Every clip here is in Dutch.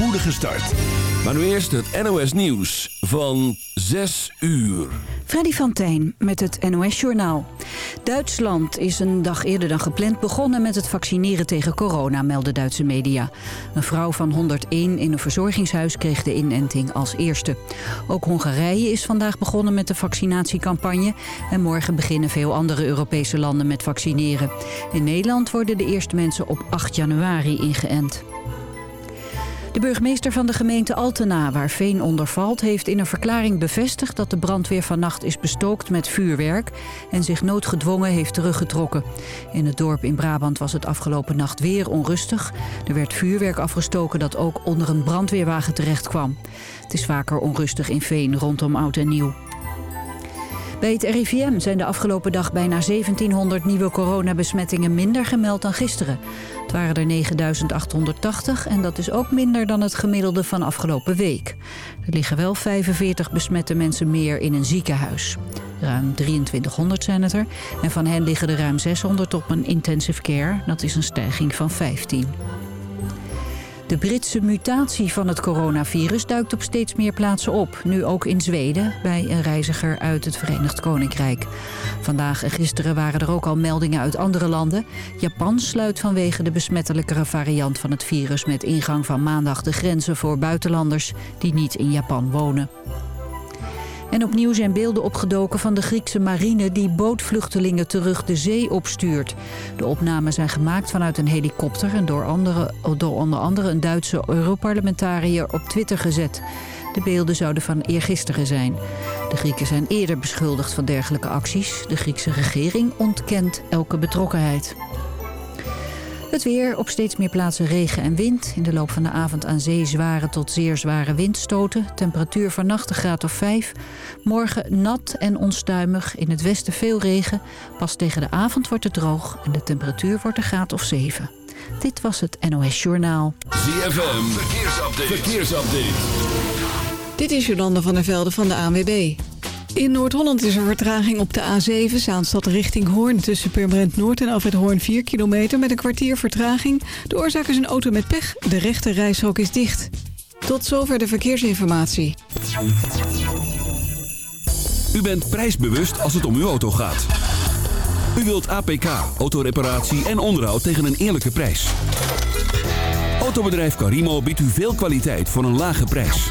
spoedige start. Maar nu eerst het NOS Nieuws van 6 uur. Freddy van Tijn met het NOS-journaal. Duitsland is een dag eerder dan gepland begonnen met het vaccineren tegen corona, melden Duitse media. Een vrouw van 101 in een verzorgingshuis kreeg de inenting als eerste. Ook Hongarije is vandaag begonnen met de vaccinatiecampagne. En morgen beginnen veel andere Europese landen met vaccineren. In Nederland worden de eerste mensen op 8 januari ingeënt. De burgemeester van de gemeente Altena, waar Veen onder valt... heeft in een verklaring bevestigd dat de brandweer vannacht is bestookt met vuurwerk... en zich noodgedwongen heeft teruggetrokken. In het dorp in Brabant was het afgelopen nacht weer onrustig. Er werd vuurwerk afgestoken dat ook onder een brandweerwagen terecht kwam. Het is vaker onrustig in Veen rondom Oud en Nieuw. Bij het RIVM zijn de afgelopen dag bijna 1700 nieuwe coronabesmettingen minder gemeld dan gisteren. Het waren er 9880 en dat is ook minder dan het gemiddelde van afgelopen week. Er liggen wel 45 besmette mensen meer in een ziekenhuis. Ruim 2300 zijn het er en van hen liggen er ruim 600 op een intensive care. Dat is een stijging van 15. De Britse mutatie van het coronavirus duikt op steeds meer plaatsen op. Nu ook in Zweden, bij een reiziger uit het Verenigd Koninkrijk. Vandaag en gisteren waren er ook al meldingen uit andere landen. Japan sluit vanwege de besmettelijkere variant van het virus... met ingang van maandag de grenzen voor buitenlanders die niet in Japan wonen. En opnieuw zijn beelden opgedoken van de Griekse marine die bootvluchtelingen terug de zee opstuurt. De opnamen zijn gemaakt vanuit een helikopter en door, andere, door onder andere een Duitse Europarlementariër op Twitter gezet. De beelden zouden van eergisteren zijn. De Grieken zijn eerder beschuldigd van dergelijke acties. De Griekse regering ontkent elke betrokkenheid. Het weer, op steeds meer plaatsen regen en wind. In de loop van de avond aan zee zware tot zeer zware windstoten. Temperatuur vannacht een graad of 5. Morgen nat en onstuimig. In het westen veel regen. Pas tegen de avond wordt het droog en de temperatuur wordt een graad of 7. Dit was het NOS Journaal. ZFM, verkeersupdate. verkeersupdate. Dit is Jolande van der Velde van de ANWB. In Noord-Holland is er vertraging op de A7, Zaanstad richting Hoorn... tussen Purmerend Noord en Alfred Hoorn 4 kilometer met een kwartier vertraging. De oorzaak is een auto met pech. De rechte reishok is dicht. Tot zover de verkeersinformatie. U bent prijsbewust als het om uw auto gaat. U wilt APK, autoreparatie en onderhoud tegen een eerlijke prijs. Autobedrijf Carimo biedt u veel kwaliteit voor een lage prijs.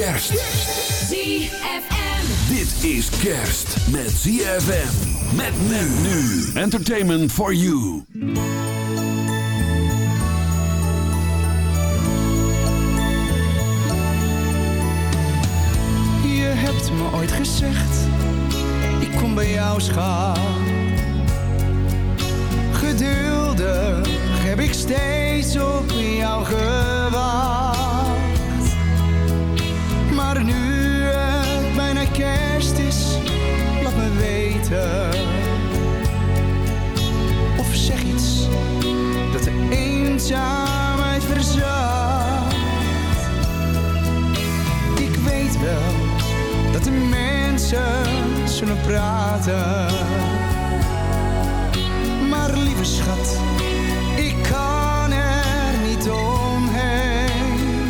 Kerst. ZFM. Dit is kerst met ZFM. Met men nu. Entertainment for you. Je hebt me ooit gezegd, ik kom bij jou schat. Geduldig heb ik steeds op jou gewacht. Ik weet wel dat de mensen zullen praten. Maar lieve schat, ik kan er niet omheen.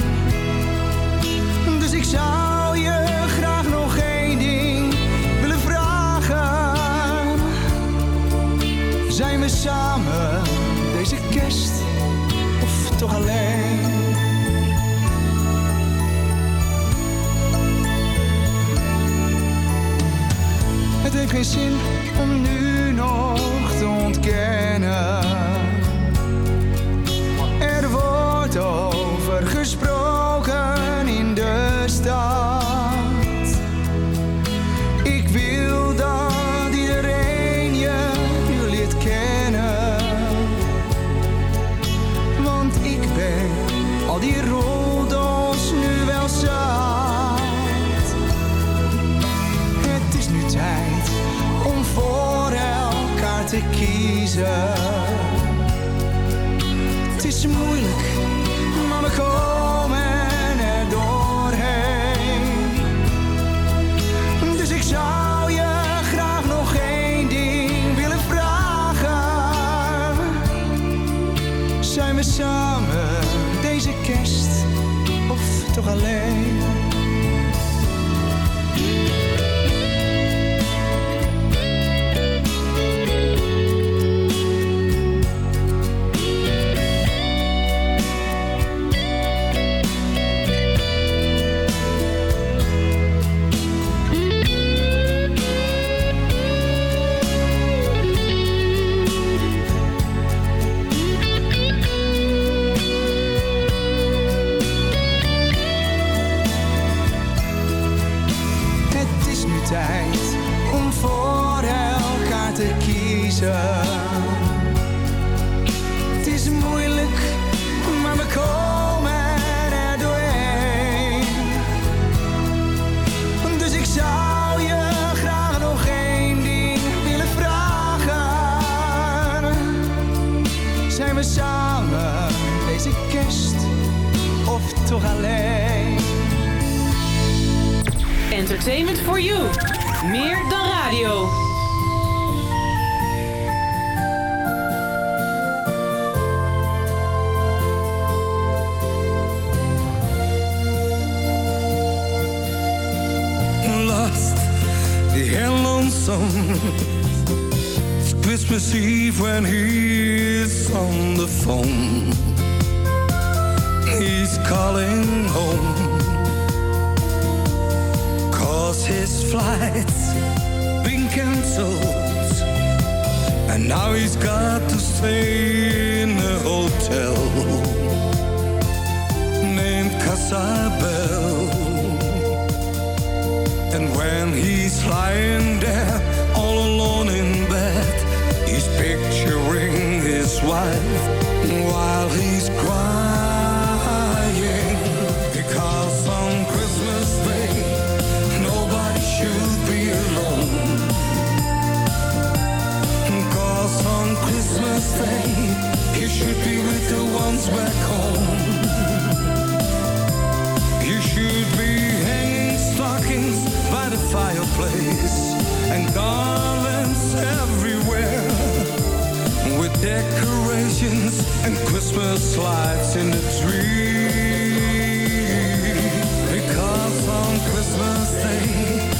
Dus ik zou je graag nog één ding willen vragen. Zijn we samen zin om nu traveling When he's lying there all alone in bed, he's picturing his wife while he's crying. Because on Christmas Day, nobody should be alone. Cause on Christmas Day, you should be with the ones back home. You should be hanging stockings fireplace and garlands everywhere with decorations and Christmas lights in the tree. Because on Christmas Day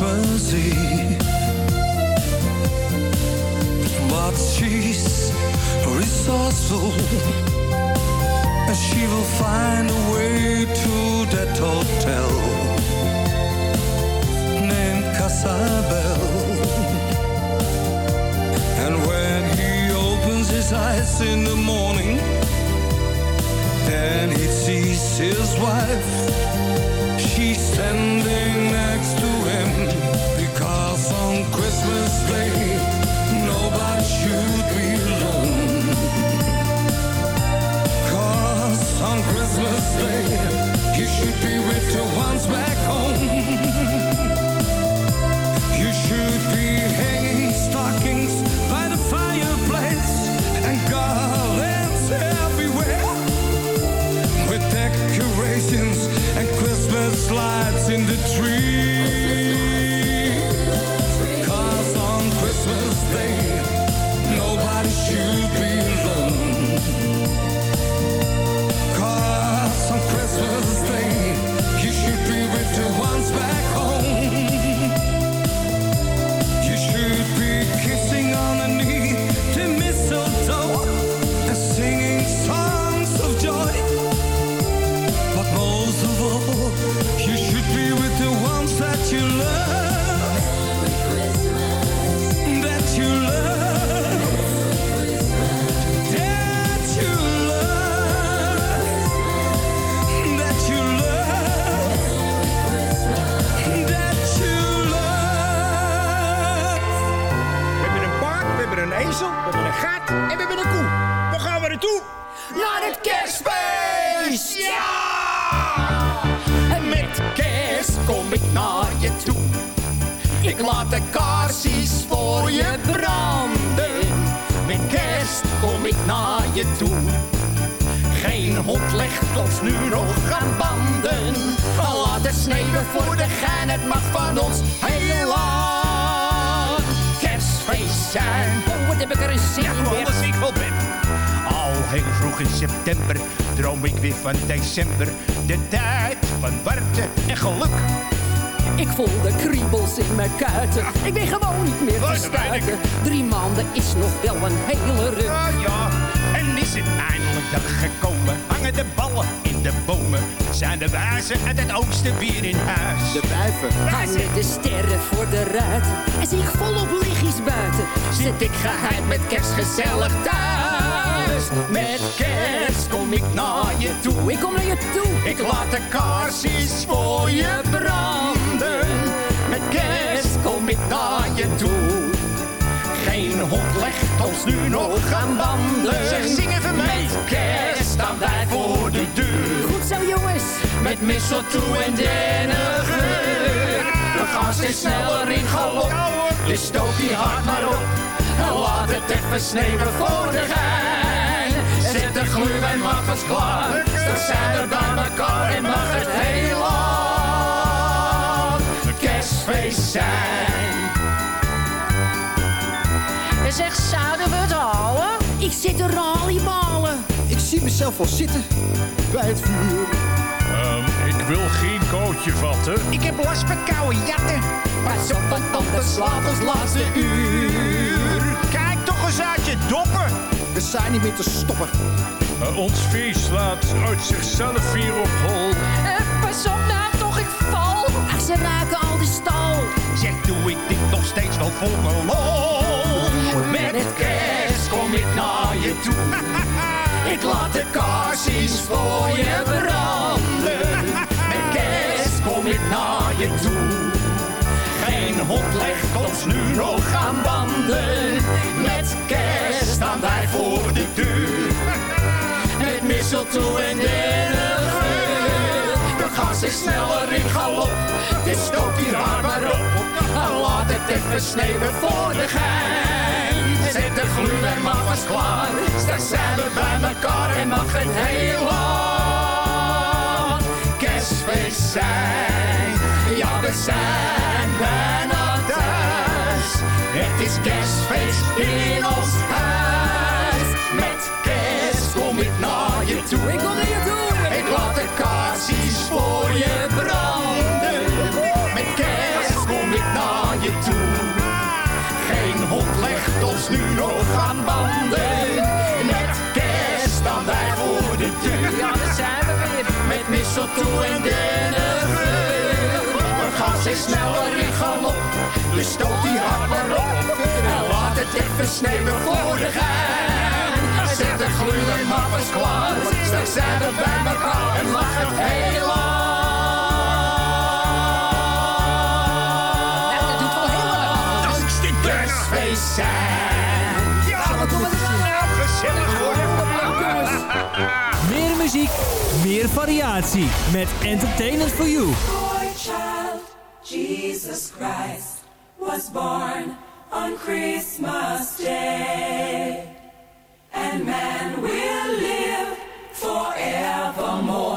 sympathy. But she's resourceful, and she will find a way to that hotel named Casabel. And when he opens his eyes in the morning, and he sees his wife, she's standing Ik laat de kaarsjes voor je branden. Met kerst kom ik naar je toe. Geen hond legt ons nu nog aan banden. Laat het sneeuwen voor de gein, het mag van ons heel lang. Kerstfeest zijn. Oh, wat heb ik er een zin in. Ja, als ik wel ben. Al heel vroeg in september droom ik weer van december. De tijd van warmte en geluk. Ik voel de kriebels in mijn kuiten. Ik ben gewoon niet meer te stuiten. Drie maanden is nog wel een hele ruk. Ja, ja. En is het eindelijk dag gekomen? Hangen de ballen in de bomen? Zijn de wijzen uit het oosten weer in huis? De wijven hangen de sterren voor de ruiten. En zie ik volop lichtjes buiten. Zit ik geheim met kerst gezellig thuis. Met kerst kom ik naar je toe. Ik kom naar je toe. Ik laat de kaarsjes voor je branden. Met kerst kom ik naar je toe. Geen hond legt ons nu nog aan banden. Zeg, zing even mee. Met kerst staan wij voor de deur. Goed zo, jongens. Met mistletoe en dennengeur. We gaan steeds sneller in galop. Dus stoot die hard maar op. En laat het even sneeuwen voor de gein. Zet de gluwijn maar vast klaar. Dan zijn we bij elkaar en mag het heel lang kerstfeest zijn. Zeg, zouden we het houden? Ik zit er ralliebalen. Ik zie mezelf al zitten bij het vuur. Ehm, ik wil geen kootje vatten. Ik heb last van koude jatten. Pas op, want anders slaat ons laatste uur. Kijk toch eens uit je doppen. We zijn niet meer te stoppen. Uh, ons feest slaat uit zichzelf weer op hol. Uh, pas op nou, ze raken al die stal. Zeg, doe ik dit nog steeds wel voor mijn lol? Met kerst kom ik naar je toe. ik laat de kaarsjes voor je branden. Met kerst kom ik naar je toe. Geen hond legt ons nu nog aan banden. Met kerst staan wij voor de deur. Met mistletoe en dennengeur. Gaan steeds sneller in galop. Dus stoot die raar maar op. En laat het even sneeuwen voor de gein. Zet de gluw en mag was klaar. Straks zijn bij elkaar en mag het heel lang kerstfeest zijn. Ja, we zijn bijna thuis. Het is kerstfeest in ons huis. Met kerst kom ik naar je toe. Ik ons nu nog aan banden. Met kerst staan wij voor de deur. Ja, daar zijn we weer. Met mistletoe en dennengeur. We gaan steeds sneller in galop. Dus stoot die hard maar op. En laat het even sneeuwen voor de gein. Zet de gloeiende mappers klaar. Straks zijn we bij elkaar en mag het heel lang. Nou, dat Gezellig hoor. Meer muziek, meer variatie met Entertainment for You. Boy child, Jesus Christ was born on Christmas Day. And man will live forevermore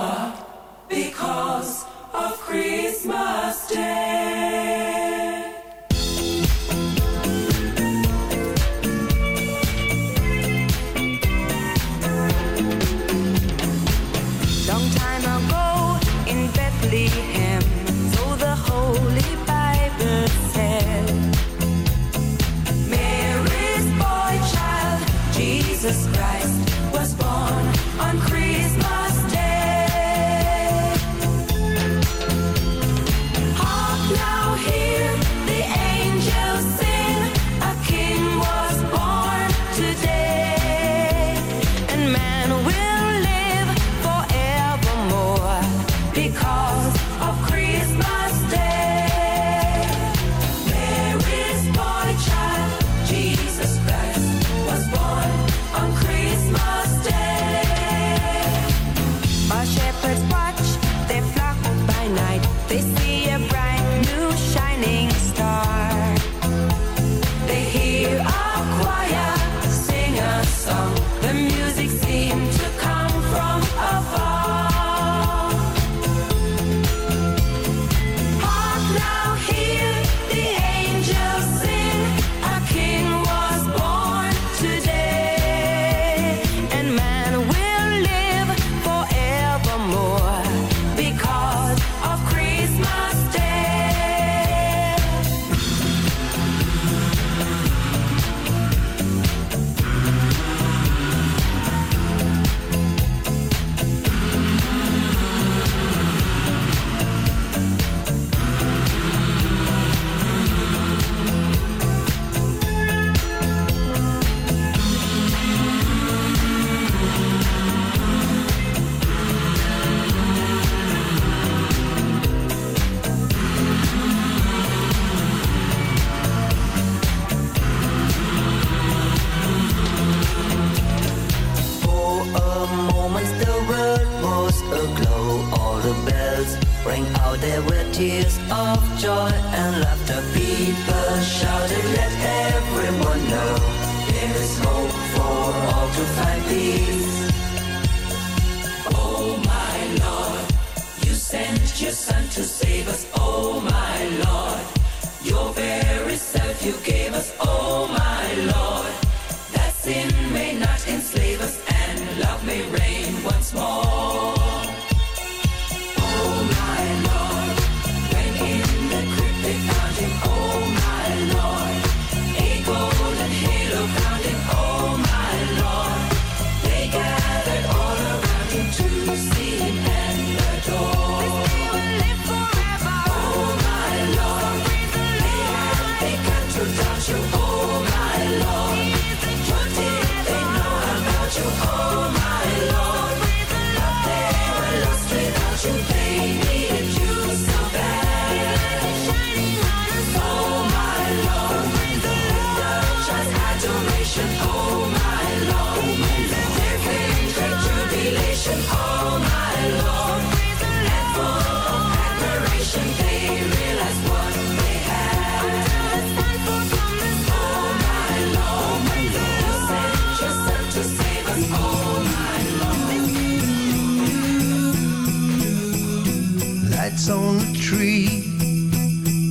lights on the tree.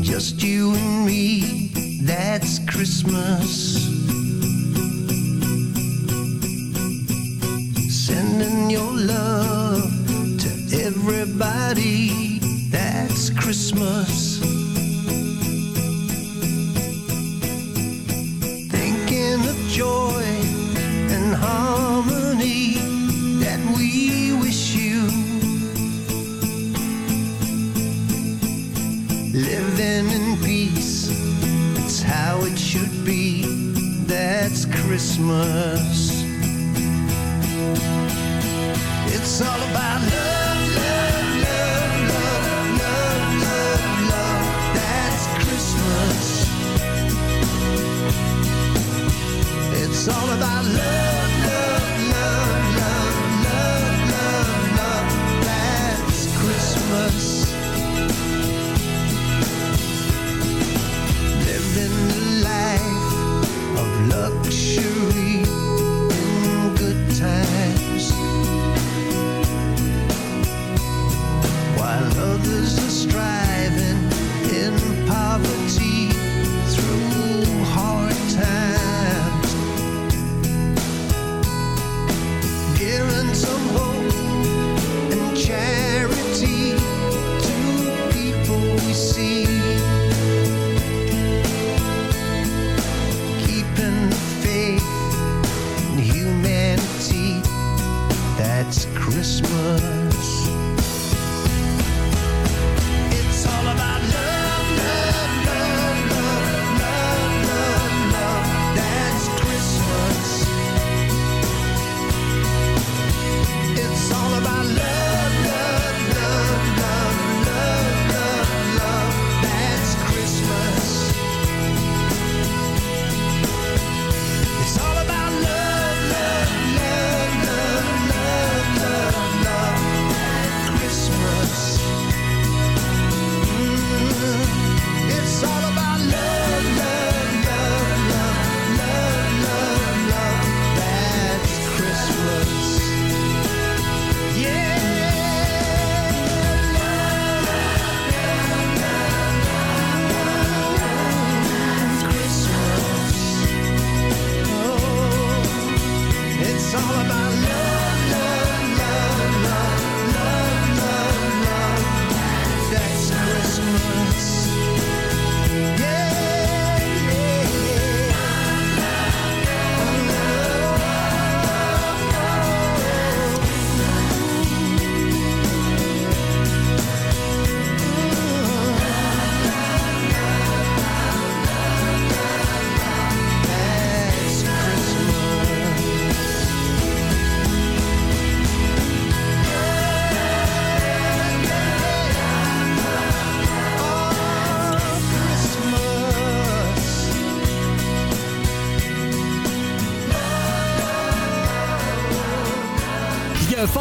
Just you and me, that's Christmas. Sending your love to everybody, that's Christmas. Christmas.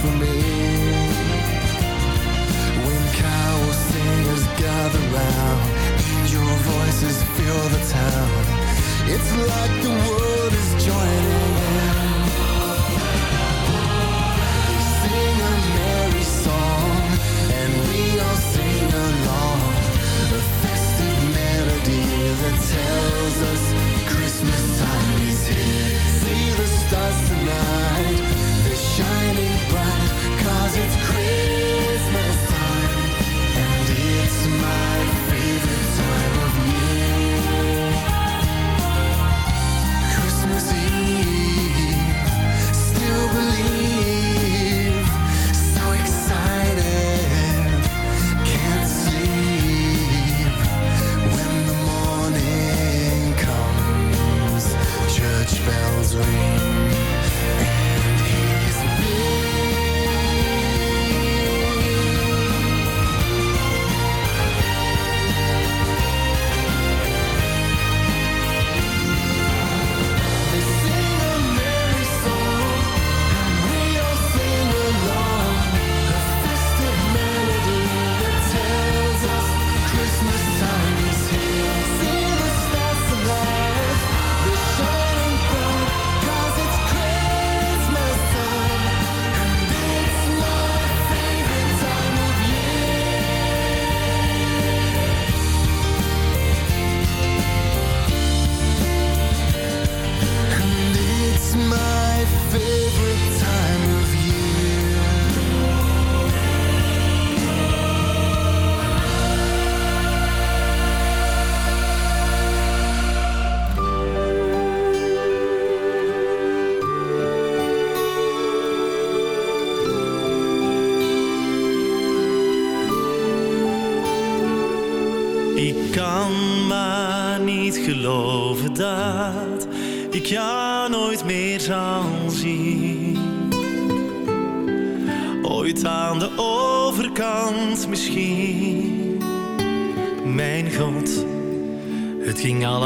for me. When cow singers gather round and your voices fill the town. It's like the world is joining in.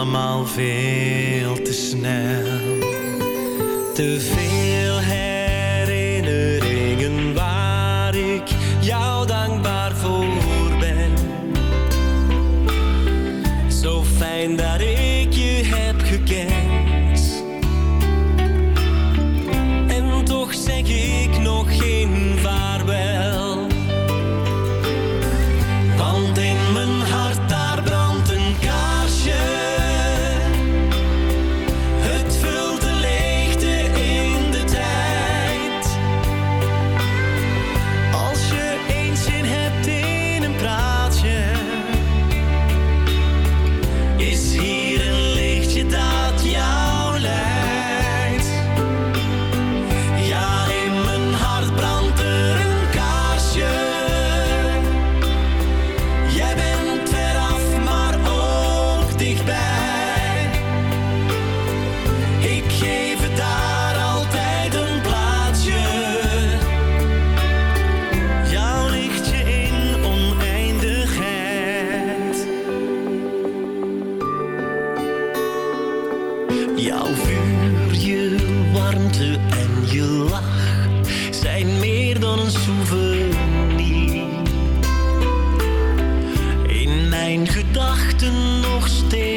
allemaal veel te snel. Te veel een souvenir. In mijn gedachten nog steeds.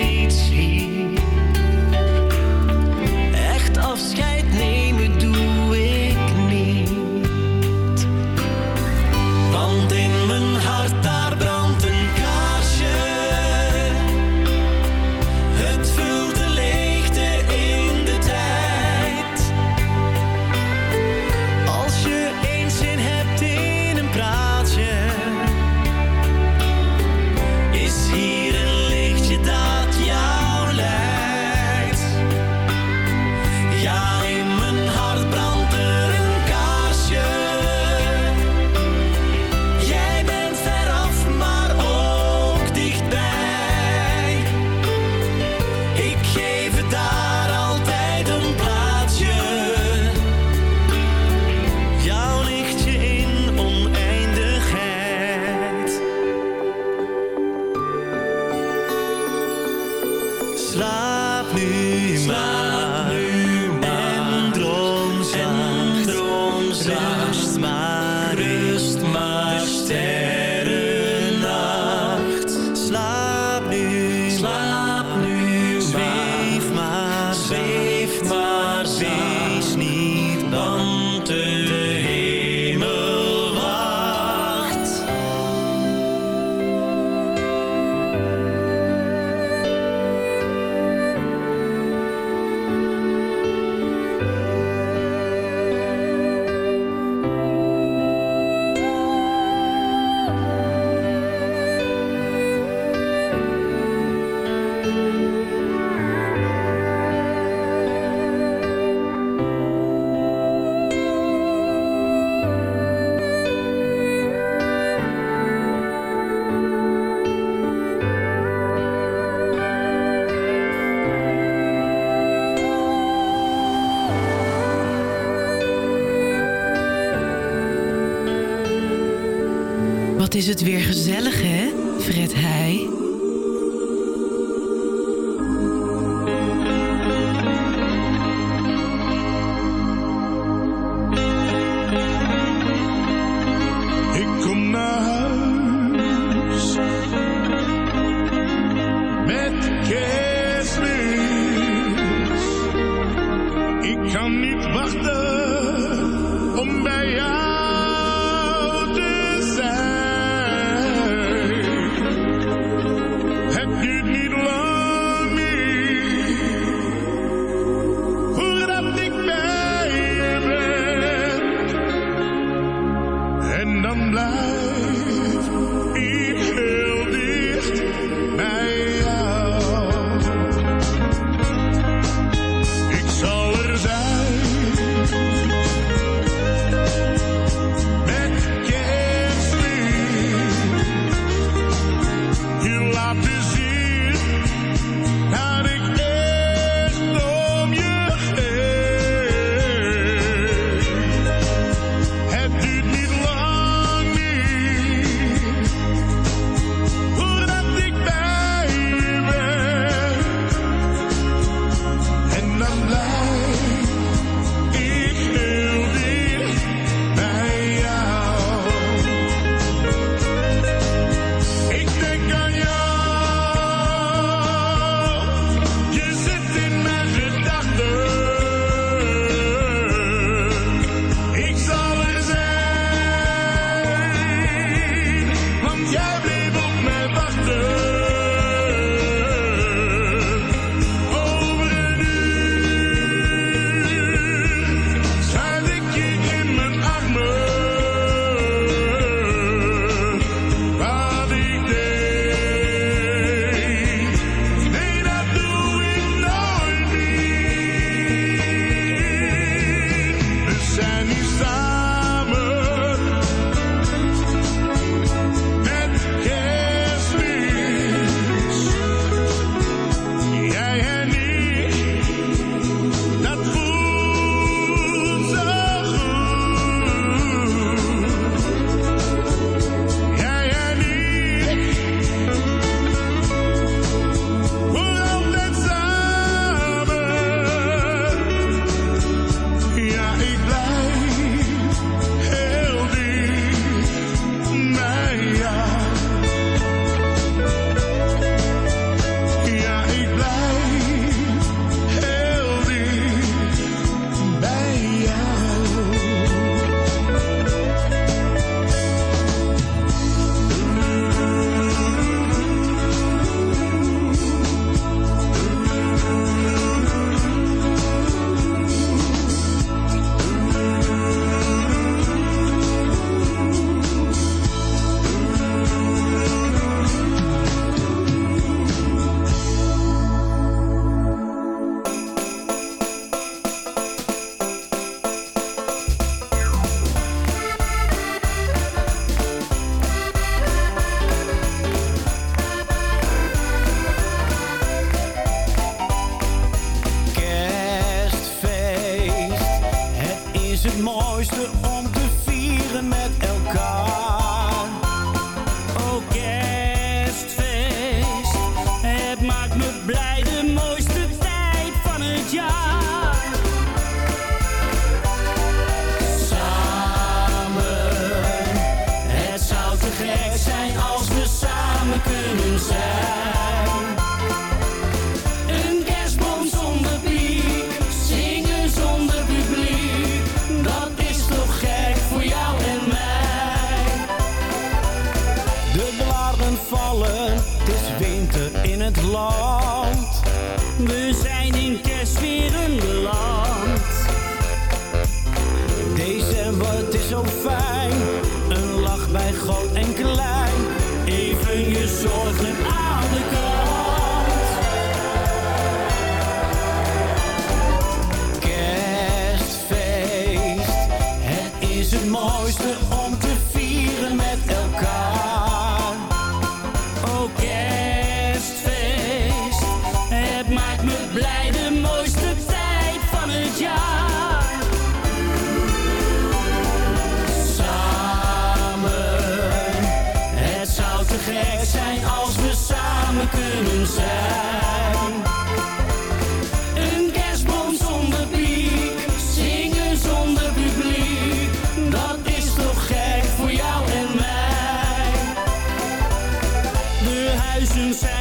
Is het weer gezellig, hè? Fred hij.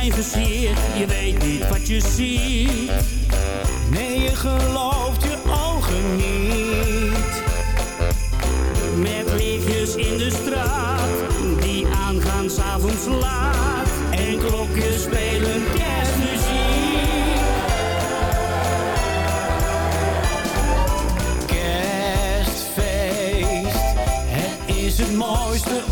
Je weet niet wat je ziet. Nee, je gelooft je ogen niet. Met lichtjes in de straat, die aangaan s'avonds laat. En klokjes spelen kerstmuziek. Kerstfeest, het is het mooiste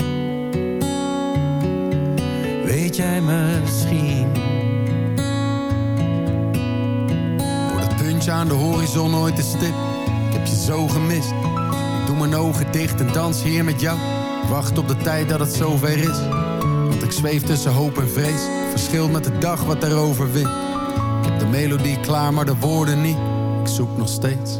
Weet jij misschien? Wordt het puntje aan de horizon ooit te stip? Ik heb je zo gemist. Ik doe mijn ogen dicht en dans hier met jou. Wacht op de tijd dat het zover is. Want ik zweef tussen hoop en vrees. Verschil met de dag wat erover wint. Ik heb de melodie klaar, maar de woorden niet. Ik zoek nog steeds.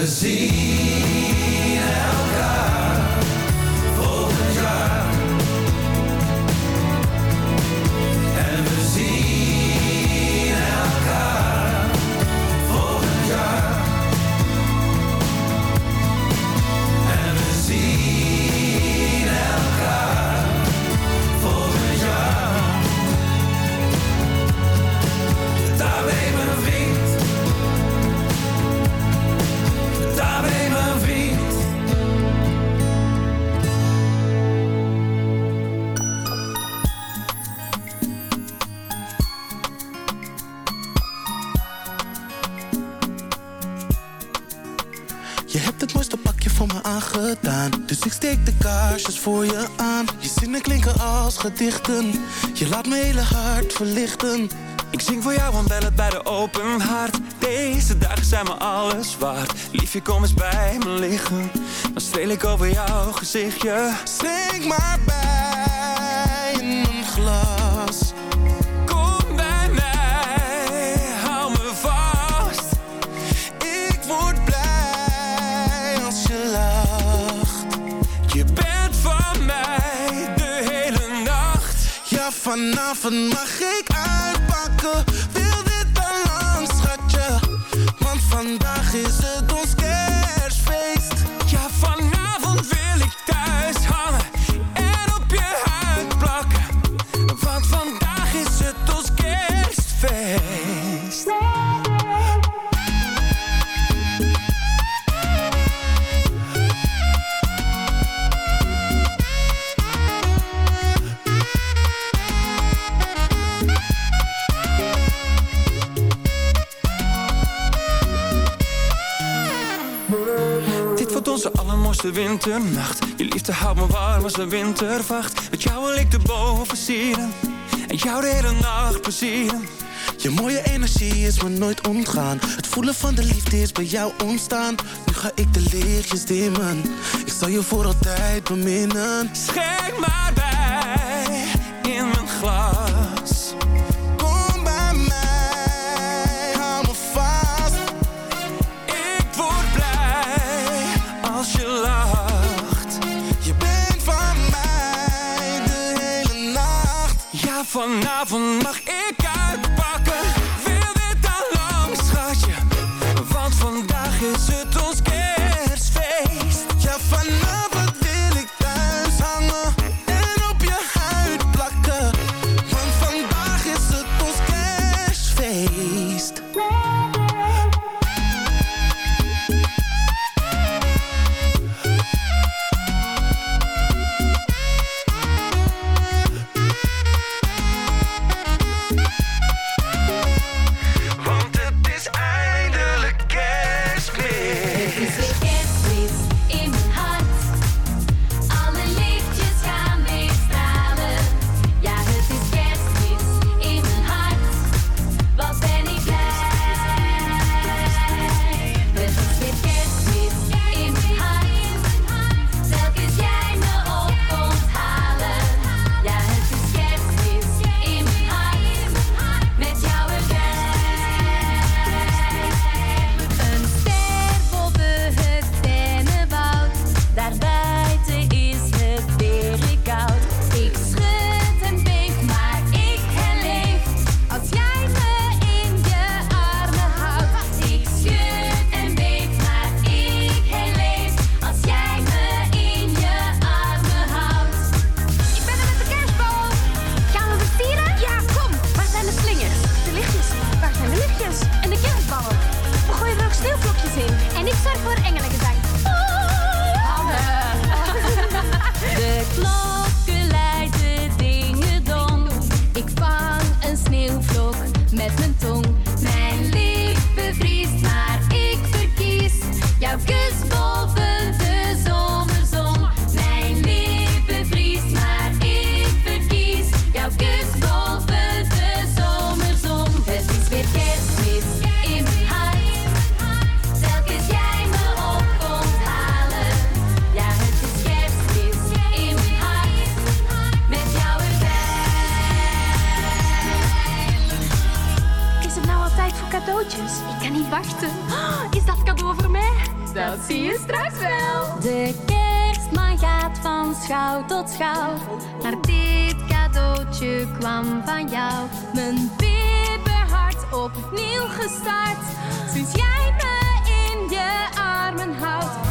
En hebt het mooiste pakje voor me aangedaan. Dus ik steek de kaarsjes voor je aan. Je zinnen klinken als gedichten. Je laat mijn hele hart verlichten. Ik zing voor jou, want bel het bij de open haard. Deze dagen zijn me alles waard. Liefje, kom eens bij me liggen. Dan streel ik over jouw gezichtje. Schenk maar bij vanavond mag ik uitpakken. Wil dit lang, schatje? Want vandaag is het ons allermooiste winternacht. Je liefde houdt me warm als een wintervacht. Met jou wil ik de boven. En jou de hele nacht plezieren. Je mooie energie is me nooit ontgaan. Het voelen van de liefde is bij jou ontstaan. Nu ga ik de lichtjes dimmen. Ik zal je voor altijd beminnen. Schenk maar vanavond mag ik uitpakken. Wil dit dan lang, schatje? Want vandaag is het ons kerstfeest. Ja, vanavond Messing schouw tot schouw. Maar dit cadeautje kwam van jou. Mijn bibberhart opnieuw gestart. Sinds jij me in je armen houdt.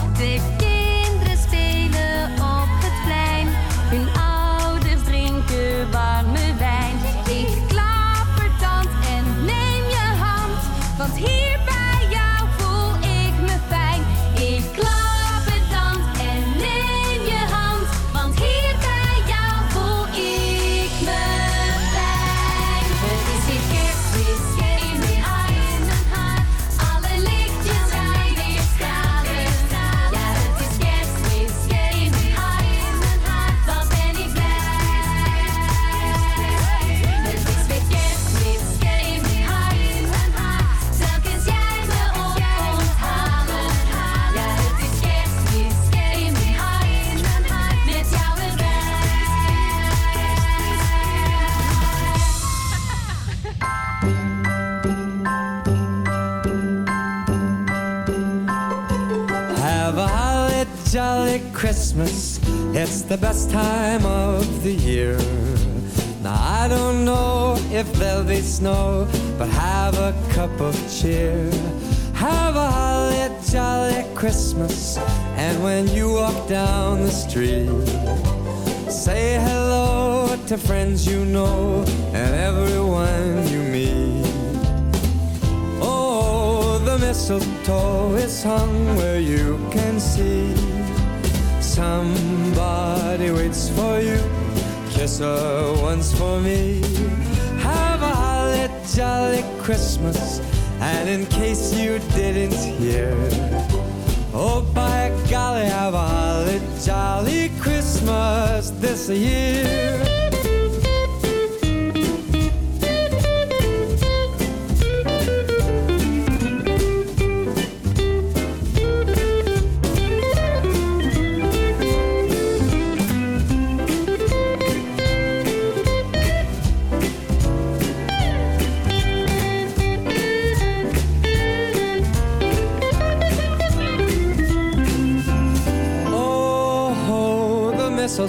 Jolly Christmas. It's the best time of the year. Now I don't know if there'll be snow, but have a cup of cheer. Have a holly jolly Christmas. And when you walk down the street, say hello to friends you know and everyone you meet. Oh, the mistletoe is hung where you can see. Somebody waits for you. Kiss her once for me. Have a holly jolly Christmas. And in case you didn't hear, oh by golly, have a holly jolly Christmas this year.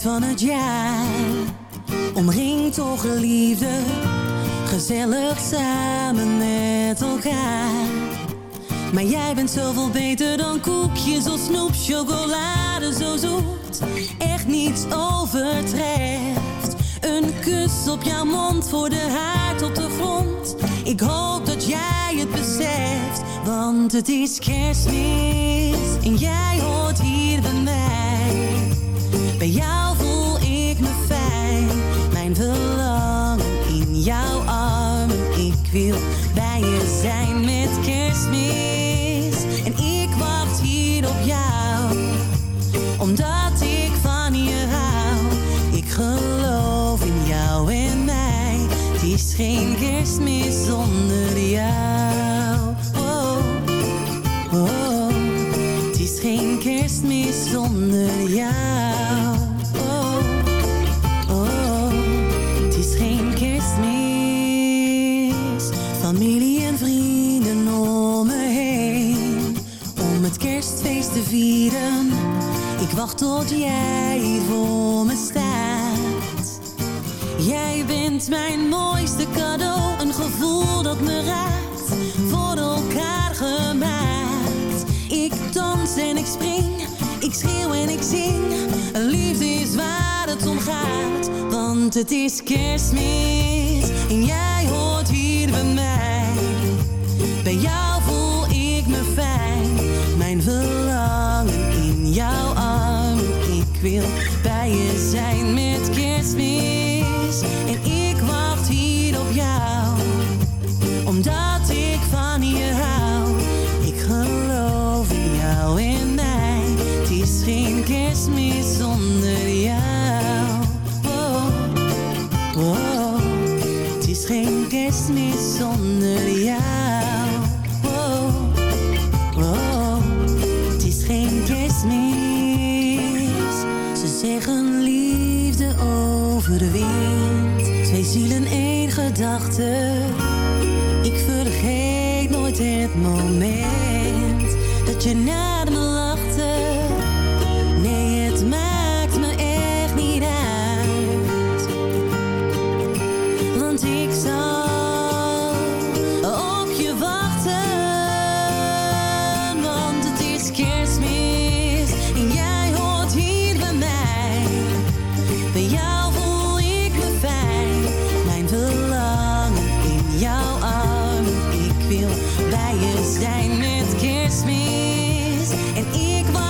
van het jaar. omring toch geliefden, gezellig samen met elkaar. Maar jij bent zoveel beter dan koekjes of snoep, chocolade zo zoet. Echt niets overtreft. Een kus op jouw mond voor de haard op de grond. Ik hoop dat jij het beseft, want het is kerstmis en jij hoort verlangen in jouw armen. Ik wil bij je zijn met kerstmis. En ik wacht hier op jou, omdat ik van je hou. Ik geloof in jou en mij. Het is geen kerstmis zonder jou. Want het is kerstmis en jij. Wij zijn met kerstmis en ik was.